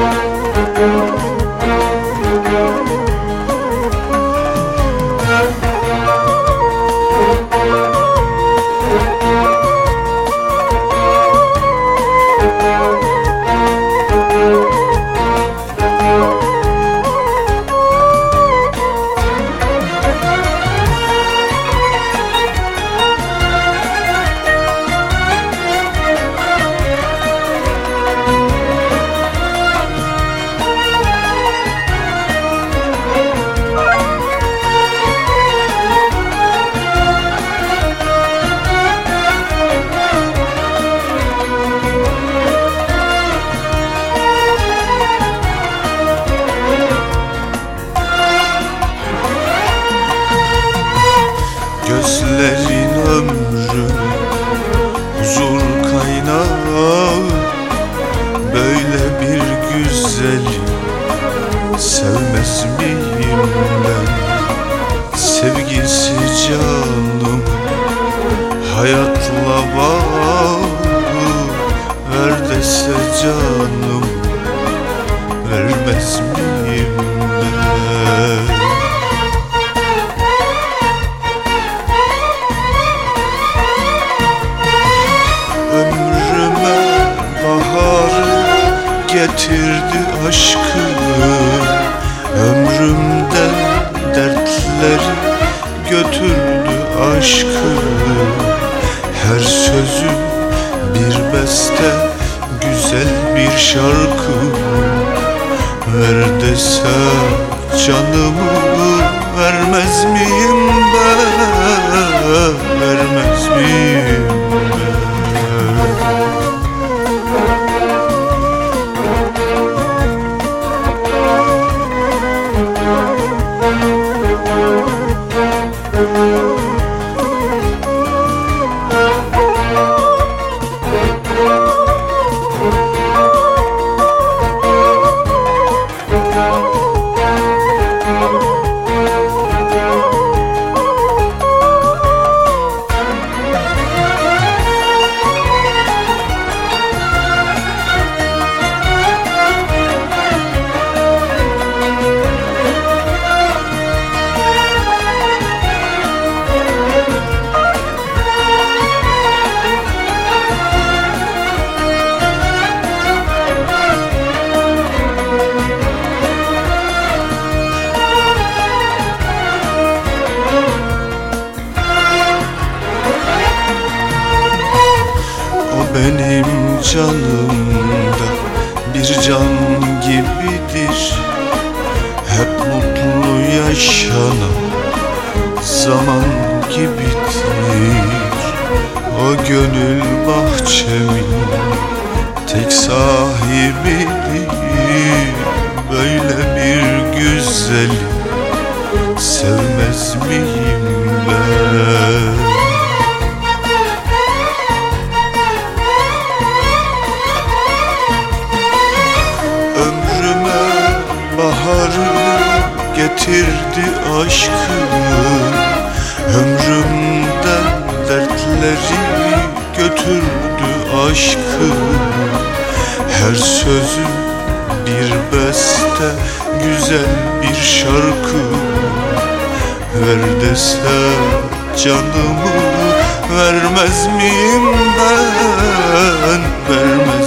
Thank you. sevmez miyim ben. Sevgisi canım hayatla bağlı. Verdese canım vermez miyim ben? Ömrüme baharı getirdi aşkını. Ömrümden dertleri götürdü aşkı Her sözü bir beste güzel bir şarkı Ver dese canımı O canımda bir can gibidir. Hep mutlu yaşanan zaman gibidir O gönül bahçemin tek sahibidir. Böyle bir güzeli getirdi aşkı. Ömrümden dertleri götürdü aşkı. Her sözü bir beste güzel bir şarkı. Ver dese canımı vermez miyim ben